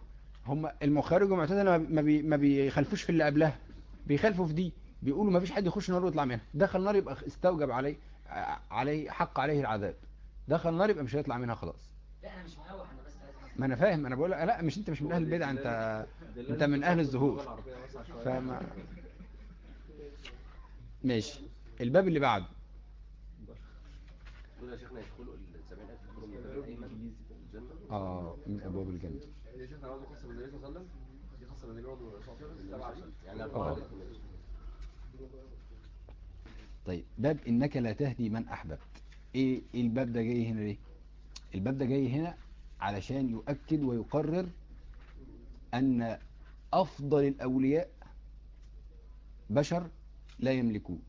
Speaker 1: هم المخارج والمعتزلة ما بي ما بيخالفوش في اللي قبلها بيخالفوا في دي بيقولوا ما فيش حد يخش النار ويطلع منها. دخل النار يبقى استوجب عليه عليه حق عليه العذاب. دخل النار يبقى مش هيطلع منها خلاص.
Speaker 7: لا أنا مش مهوح أنا بس.
Speaker 1: ما أنا فاهم أنا بقول لا مش أنت مش من أهل البدع أنت أنت من أهل الظهور فما ماشي. الباب اللي بعده.
Speaker 4: دول يا شيخنا يدخلوا
Speaker 1: طيب باب إنك لا تهدي من أحببت. إيه إيه الباب ده جاي هنا ليه؟ الباب ده جاي هنا علشان يؤكد ويقرر أن أفضل الأولياء بشر لا يملكون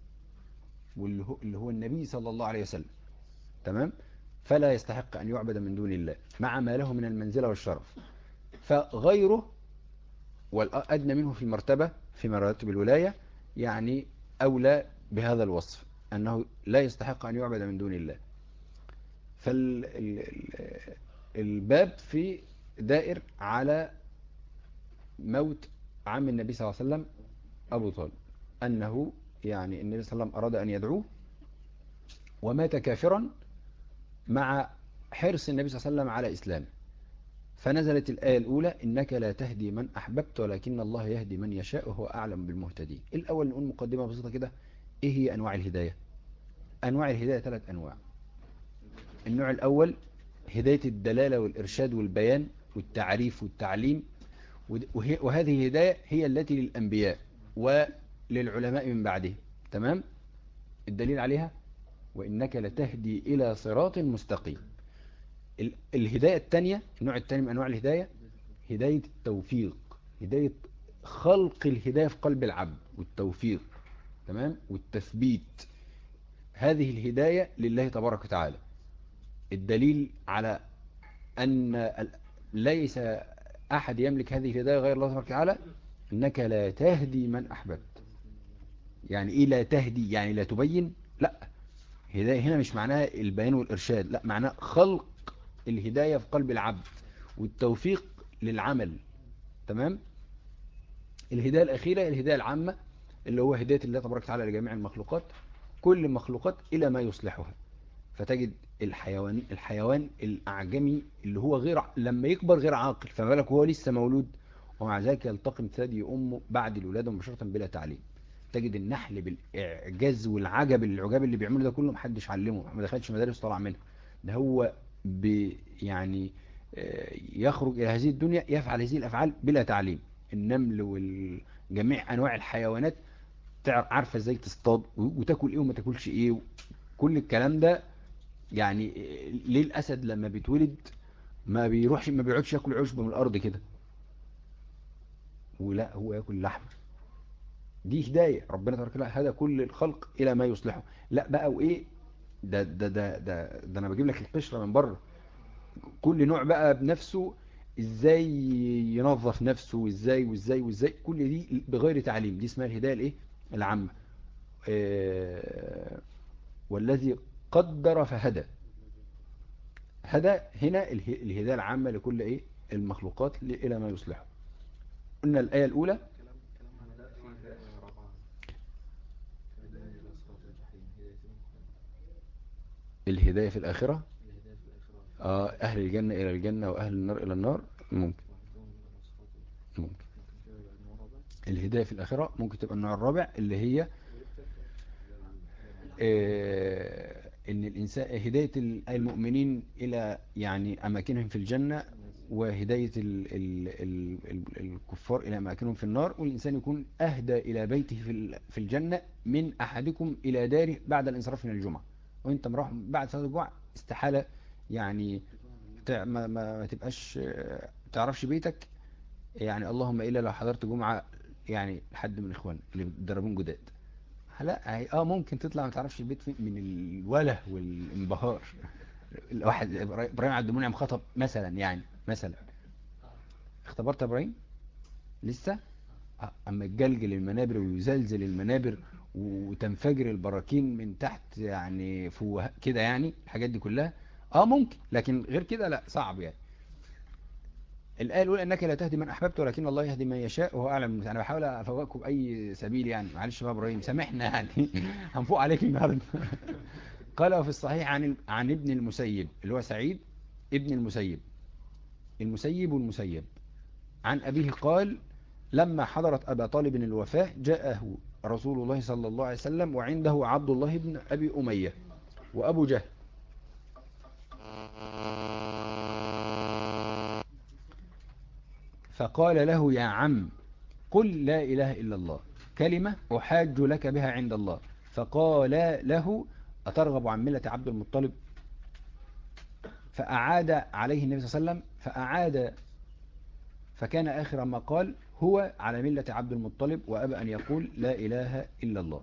Speaker 1: واللي هو, النبي صلى الله عليه وسلم. تمام؟ فلا يستحق أن يعبد من دون الله مع ما له من المنزلة والشرف. فغيره والأدنى منه في المرتبة في مراتب الولاية يعني أولى بهذا الوصف أنه لا يستحق أن يعبد من دون الله. فالباب في دائر على موت عم النبي صلى الله عليه وسلم أبو طالب أنه يعني النبي صلى الله عليه وسلم أراد أن يدعوه ومات كافرا مع حرص النبي صلى الله عليه وسلم على إسلامه. فنزلت الآية الأولى إنك لا تهدي من أحببت ولكن الله يهدي من يشاء وهو أعلم بالمهتدين. الأول نقول مقدمة بسيطة كده إيه هي أنواع الهداية؟ أنواع الهداية ثلاث أنواع. النوع الأول هداية الدلالة والإرشاد والبيان والتعريف والتعليم وهذه الهداية هي التي للأنبياء وللعلماء من بعده. تمام؟ الدليل عليها؟ وإنك لتهدي إلى صراط مستقيم. الهداية الثانية النوع الثاني من أنواع الهداية هداية التوفيق هداية خلق الهداية في قلب العبد والتوفيق تمام؟ والتثبيت. هذه الهداية لله تبارك وتعالى. الدليل على أن ليس أحد يملك هذه الهداية غير الله تبارك وتعالى إنك لا تهدي من أحببت. يعني إيه لا تهدي؟ يعني لا تبين؟ لا. هداية هنا مش معناها البيان والإرشاد لا معناها خلق الهداية في قلب العبد والتوفيق للعمل تمام؟ الهداية الأخيرة الهداية العامة اللي هو هداية الله تبارك وتعالى لجميع المخلوقات كل المخلوقات إلى ما يصلحها. فتجد الحيوان الحيوان الأعجمي اللي هو غير لما يكبر غير عاقل فما بالك وهو لسه مولود ومع ذلك يلتقم ثدي أمه بعد الولادة مباشرة بلا تعليم. تجد النحل بالإعجاز والعجب العجاب اللي بيعمله ده كله محدش علمه ما دخلش مدارس طلع منها ده هو يعني آه، يخرج إلى هذه الدنيا يفعل هذه الأفعال بلا تعليم. النمل وجميع أنواع الحيوانات عارفة إزاي تصطاد وتاكل إيه وما تاكلش إيه. كل الكلام ده يعني آه، ليه الأسد لما بيتولد ما بيروحش ما بيقعدش ياكل عشب من الأرض كده. ولا هو ياكل لحم. دي هداية. ربنا تبارك وتعالى هدى كل الخلق إلى ما يصلحه. لا بقى وإيه؟ ده ده ده ده, ده أنا بجيب لك القشرة من بره. كل نوع بقى بنفسه إزاي ينظف نفسه وإزاي وإزاي وإزاي كل دي بغير تعليم. دي اسمها الهداية الإيه؟ العامة. آه، والذي قدر فهدى. هدى هنا اله- الهداية العامة لكل إيه؟ المخلوقات إلى ما يصلحه. قلنا الآية الأولى
Speaker 2: كلام كلام على ده في هداية رابعة هداية إلى صراط الجحيم هداية المؤمن
Speaker 1: الهداية في الآخرة؟ آه أهل الجنة إلى الجنة وأهل النار إلى النار؟ ممكن.
Speaker 2: إلى
Speaker 1: ممكن. الهداية في الآخرة ممكن تبقى النوع الرابع اللي هي آه، إن الإنسان هداية ال- المؤمنين إلى يعني أماكنهم في الجنة وهداية ال ال ال ال الكفار إلى أماكنهم في النار والإنسان يكون أهدى إلى بيته في ال- في الجنة من أحدكم إلى داره بعد الانصراف من الجمعة. وانت مروح بعد صلاة الجمعة استحالة يعني ما, ما, تبقاش تعرفش بيتك. يعني اللهم إلا لو حضرت جمعة يعني حد من اخوان اللي بيتدربون جداد. لا آه ممكن تطلع ما تعرفش البيت فين من الولة والانبهار. الواحد إبراهيم عبد المنعم خطب مثلا يعني مثلا. اختبرت إبراهيم؟ لسه؟ آه، أما تجلجل المنابر ويزلزل المنابر وتنفجر البراكين من تحت يعني فوق كده يعني الحاجات دي كلها. آه ممكن لكن غير كده لا صعب يعني. الآية الأولى أنك لا تهدي من أحببت ولكن الله يهدي من يشاء وهو أعلم. أنا بحاول أفوقكم بأي سبيل يعني. معلش بقى إبراهيم سامحنا يعني. هنفوق عليك النهاردة. قال وفي الصحيح عن عن ابن المسيب اللي هو سعيد ابن المسيب. المسيب والمسيب. عن أبيه قال لما حضرت أبا طالب الوفاة جاءه رسول الله صلى الله عليه وسلم وعنده عبد الله بن أبي أمية وأبو جهل. فقال له يا عم قل لا إله إلا الله كلمة أحاج لك بها عند الله. فقال له أترغب عن ملة عبد المطلب؟ فأعاد عليه النبي صلى الله عليه وسلم فأعاد فكان آخر ما قال هو على ملة عبد المطلب وأبى أن يقول لا إله إلا الله.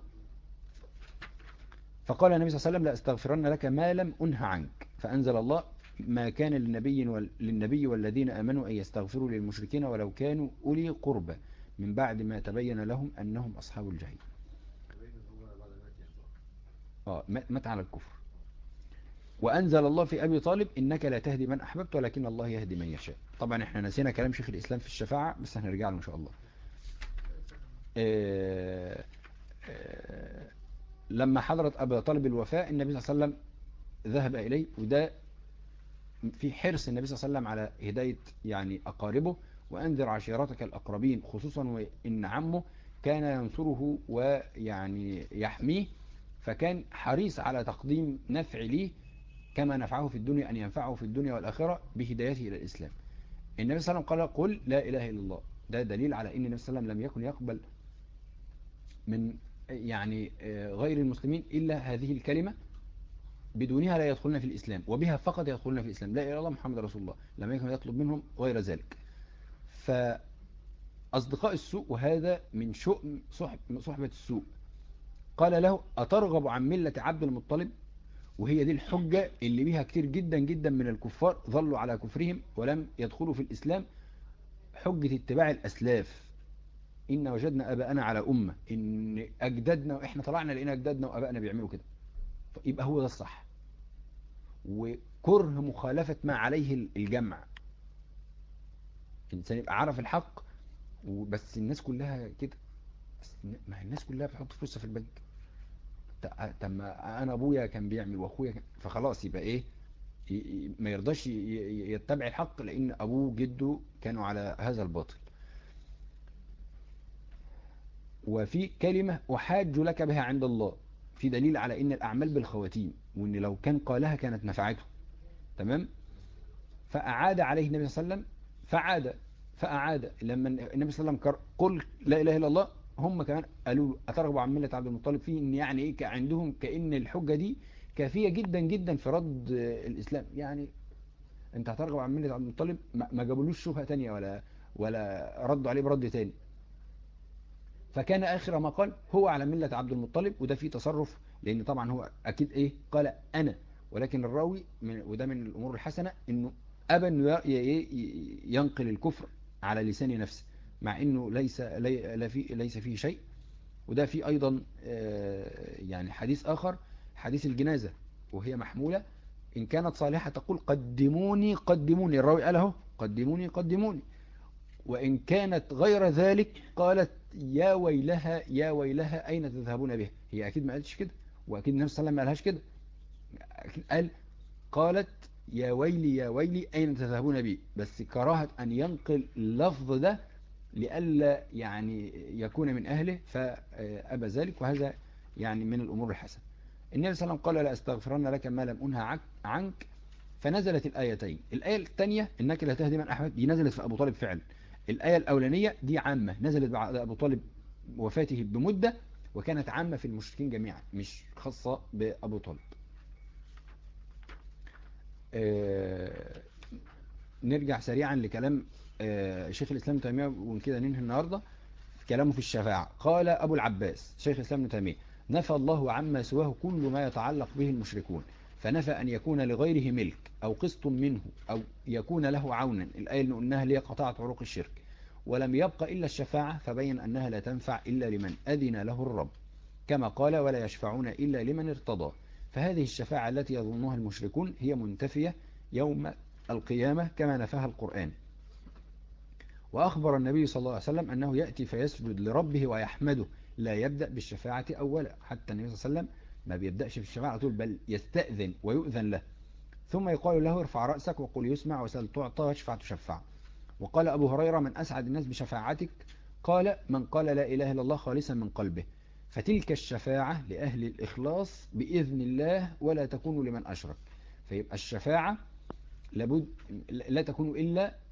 Speaker 1: فقال النبي صلى الله عليه وسلم لا أستغفرن لك ما لم أنه عنك. فأنزل الله ما كان للنبي. للنبي والذين آمنوا أن يستغفروا للمشركين ولو كانوا أولي قربى من بعد ما تبين لهم أنهم أصحاب الجحيم. آه مات على الكفر. وأنزل الله في أبي طالب إنك لا تهدي من أحببت ولكن الله يهدي من يشاء. طبعا إحنا نسينا كلام شيخ الإسلام في الشفاعة بس هنرجع له إن شاء الله. آه، آه، لما حضرت أبا طالب الوفاة النبي صلى الله عليه وسلم ذهب إليه وده في حرص النبي صلى الله عليه وسلم على هداية يعني أقاربه وأنذر عشيرتك الأقربين خصوصا وإن عمه كان ينصره ويعني يحميه فكان حريص على تقديم نفع ليه كما نفعه في الدنيا أن ينفعه في الدنيا والآخرة بهدايته إلى الإسلام. النبي صلى الله عليه وسلم قال قل لا إله إلا الله. ده دليل على أن النبي صلى الله عليه وسلم لم يكن يقبل من يعني آه، غير المسلمين إلا هذه الكلمة بدونها لا يدخلون في الإسلام وبها فقط يدخلون في الإسلام. لا إله إلا الله محمد رسول الله. لم يكن يطلب منهم غير ذلك. فأصدقاء السوء وهذا من شؤم صحب صحبة السوء. قال له أترغب عن ملة عبد المطلب؟ وهي دي الحجة اللي بيها كتير جدا جدا من الكفار ظلوا على كفرهم ولم يدخلوا في الإسلام. حجة اتباع الأسلاف. إن وجدنا أباءنا على أمة. إن أجدادنا إحنا طلعنا لقينا أجدادنا وأبائنا بيعملوا كده. يبقى هو ده الصح. وكره مخالفة ما عليه الجمع. الإنسان يبقى عرف الحق وبس الناس كلها كده. بس ما الناس كلها بتحط فلوسها في البنك. طب ما أنا أبويا كان بيعمل وأخويا كان فخلاص يبقى إيه ما يرضاش يتبع الحق لأن أبوه وجده كانوا على هذا الباطل. وفي كلمة أحاج لك بها عند الله في دليل على إن الأعمال بالخواتيم وإن لو كان قالها كانت نفعته. تمام؟ فأعاد عليه النبي صلى الله عليه وسلم فعاد فأعاد. لما النبي صلى الله عليه وسلم قل لا إله إلا الله هم كمان قالوا أترغب عن ملة عبد المطلب؟ فيه إن يعني إيه؟ عندهم كأن الحجة دي كافية جدا جدا في رد الإسلام. يعني أنت هترغب عن ملة عبد المطلب؟ ما جابولوش شبهة تانية ولا ولا ردوا عليه برد تاني. فكان آخر ما قال هو على ملة عبد المطلب وده فيه تصرف لأن طبعا هو أكيد إيه؟ قال أنا. ولكن الراوي من وده من الأمور الحسنة إنه أبى ي- ينقل الكفر على لسان نفسه. مع أنه ليس لي- ليس فيه شيء. وده في أيضا آه، يعني حديث آخر حديث الجنازة وهي محمولة. إن كانت صالحة تقول قدموني قدموني. الراوي قال أهو قدموني قدموني. وإن كانت غير ذلك قالت يا ويلها يا ويلها أين تذهبون بها؟ هي أكيد ما قالتش كده وأكيد النبي صلى الله عليه وسلم ما قالهاش كده. قال قالت يا ويلي يا ويلي أين تذهبون بي؟ بس كراهة أن ينقل اللفظ ده لئلا يعني يكون من أهله فأبى ذلك وهذا يعني من الأمور الحسنة. النبي صلى الله عليه وسلم قال لا أستغفرن لك ما لم أنهى عنك- فنزلت الآيتين. الآية الثانية إنك لا تهدي من أحببت دي نزلت في أبو طالب فعلا. الآية الأولانية دي عامة نزلت بعد أبو طالب وفاته بمدة وكانت عامة في المشركين جميعا مش خاصة بأبو طالب. آه، نرجع سريعا لكلام شيخ الإسلام تيمية وكده ننهي النهاردة في كلامه في الشفاعة. قال أبو العباس شيخ الإسلام تيمية نفى الله عما سواه كل ما يتعلق به المشركون فنفى أن يكون لغيره ملك أو قسط منه أو يكون له عونا الآية اللي قلناها هي قطعت عروق الشرك. ولم يبق إلا الشفاعة فبين أنها لا تنفع إلا لمن أذن له الرب كما قال ولا يشفعون إلا لمن ارتضى فهذه الشفاعة التي يظنها المشركون هي منتفية يوم القيامة كما نفاها القرآن. وأخبر النبي صلى الله عليه وسلم أنه يأتي فيسجد لربه ويحمده. لا يبدأ بالشفاعة أولا حتى النبي صلى الله عليه وسلم ما بيبدأش في الشفاعة على طول بل يستأذن ويؤذن له. ثم يقال له ارفع رأسك وقل يسمع وسل تعطى واشفع تشفع. وقال أبو هريرة من أسعد الناس بشفاعتك قال من قال لا إله إلا الله خالصا من قلبه. فتلك الشفاعة لأهل الإخلاص بإذن الله ولا تكون لمن أشرك. فيبقى الشفاعة لابد لا تكون إلا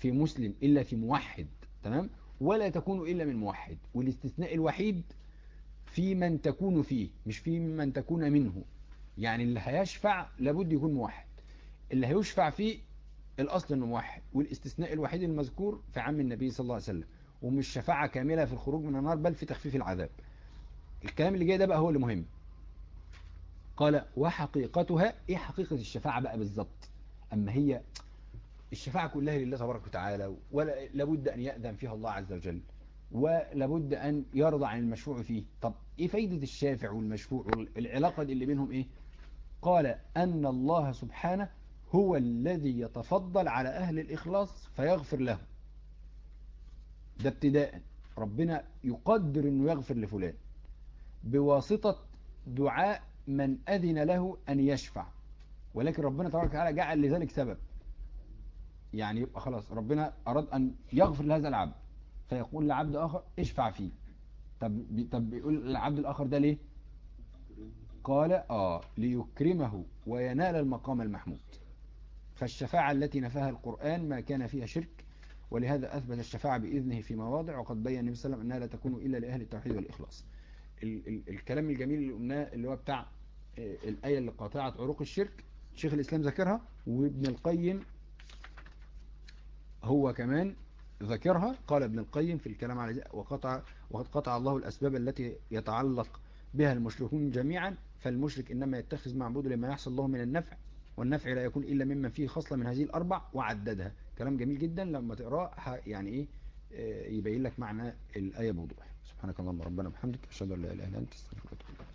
Speaker 1: في مسلم إلا في موحد تمام؟ ولا تكون إلا من موحد والاستثناء الوحيد في من تكون فيه مش في من تكون منه. يعني اللي هيشفع لابد يكون موحد. اللي هيشفع فيه الأصل أنه موحد والاستثناء الوحيد المذكور في عم النبي صلى الله عليه وسلم ومش شفاعة كاملة في الخروج من النار بل في تخفيف العذاب. الكلام اللي جاي ده بقى هو اللي مهم. قال وحقيقتها إيه حقيقة الشفاعة بقى بالظبط؟ أما هي الشفاعة كلها لله تبارك وتعالى ولا لابد أن يأذن فيها الله عز وجل ولابد أن يرضى عن المشفوع فيه. طب إيه فايدة الشافع والمشفوع دي اللي بينهم إيه؟ قال أن الله سبحانه هو الذي يتفضل على أهل الإخلاص فيغفر له ده ابتداء. ربنا يقدر إنه يغفر لفلان. بواسطة دعاء من أذن له أن يشفع. ولكن ربنا تبارك وتعالى جعل لذلك سبب. يعني يبقى خلاص ربنا أراد أن يغفر لهذا العبد فيقول لعبد آخر اشفع فيه. طب طب بيقول العبد الآخر ده ليه؟ قال آه ليكرمه وينال المقام المحمود. فالشفاعة التي نفاها القرآن ما كان فيها شرك ولهذا أثبت الشفاعة بإذنه في مواضع وقد بين النبي صلى الله عليه وسلم أنها لا تكون إلا لأهل التوحيد والإخلاص. ال ال الكلام الجميل اللي قلناه اللي هو بتاع آه، الآية اللي قاطعت عروق الشرك شيخ الإسلام ذكرها وابن القيم هو كمان ذكرها قال ابن القيم في الكلام على وقطع وقد قطع الله الأسباب التي يتعلق بها المشركون جميعا فالمشرك إنما يتخذ معبود لما يحصل له من النفع والنفع لا يكون إلا مما فيه خصلة من هذه الأربع وعددها. كلام جميل جدا لما تقرأه ح- يعني إيه آه، يبين لك معنى الآية بوضوح. سبحانك اللهم ربنا وبحمدك أشهد أن لا إله إلا أنت أستغفرك وأتوب إليك.